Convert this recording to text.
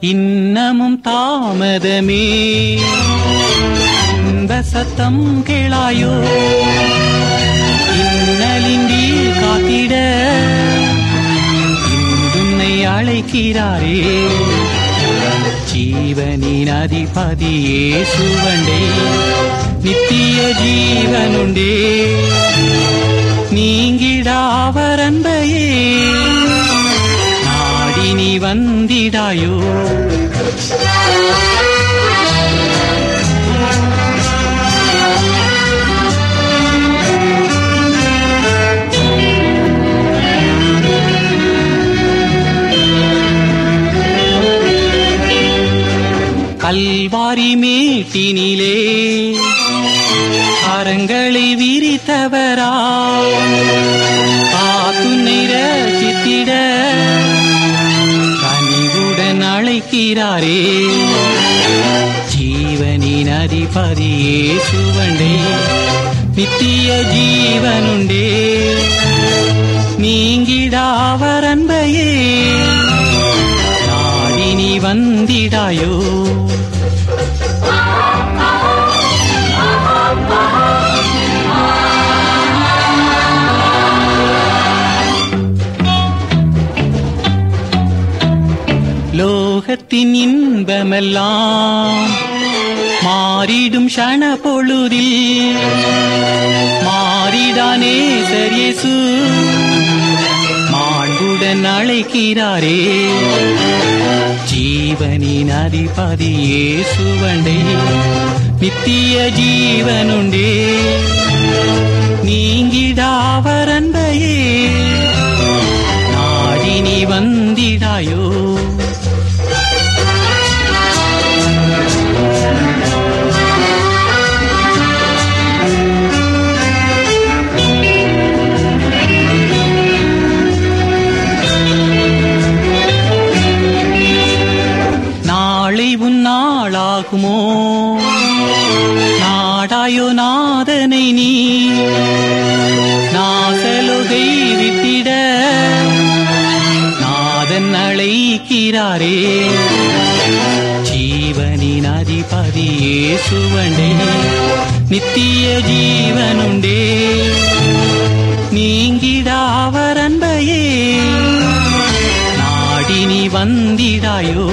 இன்னமும் தாமதமே. இன்ப சத்தம் கேளாயோ? இன்னலின்றி காத்திட. இன்றுன்னை அழைக்கிறாரே. ஜீவனின் அதிபதியே சுவண்டே நித்திய ஜீவனுண்டே. நீங்கிடாவர் நாடி நீ வந்திடாயோ? கல்வாரி மேட்டினிலே அரங்களை விரித்தவரா? காத்துன்னை ரசித்திட கனிவுடன் அழைக்கிறாரே ஜீவனின் அதிபதியே சுவண்டே நித்திய ஜீவனுண்டே. நீங்கிடாவர் அன்பையே நாடி வந்திடாயோ. லோகத்தின் இன்பமெல்லாம் மாறிடும் ஷண பொழுதில். மாறிடானே சரியேசு மாண்புடன் அழைக்கிறாரே. ஜீவனின் அதிபதியே சுவண்டே நித்திய ஜீவனுண்டே. நீங்கிடாவரன்பையே நாளாகுமோ நாடாயோ நாதனை நீ நாசலுகை வித்திட நாதன் அழைக்கிறாரே. ஜீவனின் அதிபதியே சுவண்டே நித்திய ஜீவனுண்டே. நீங்கிடாவரன்பையே நாடினி வந்திடாயோ?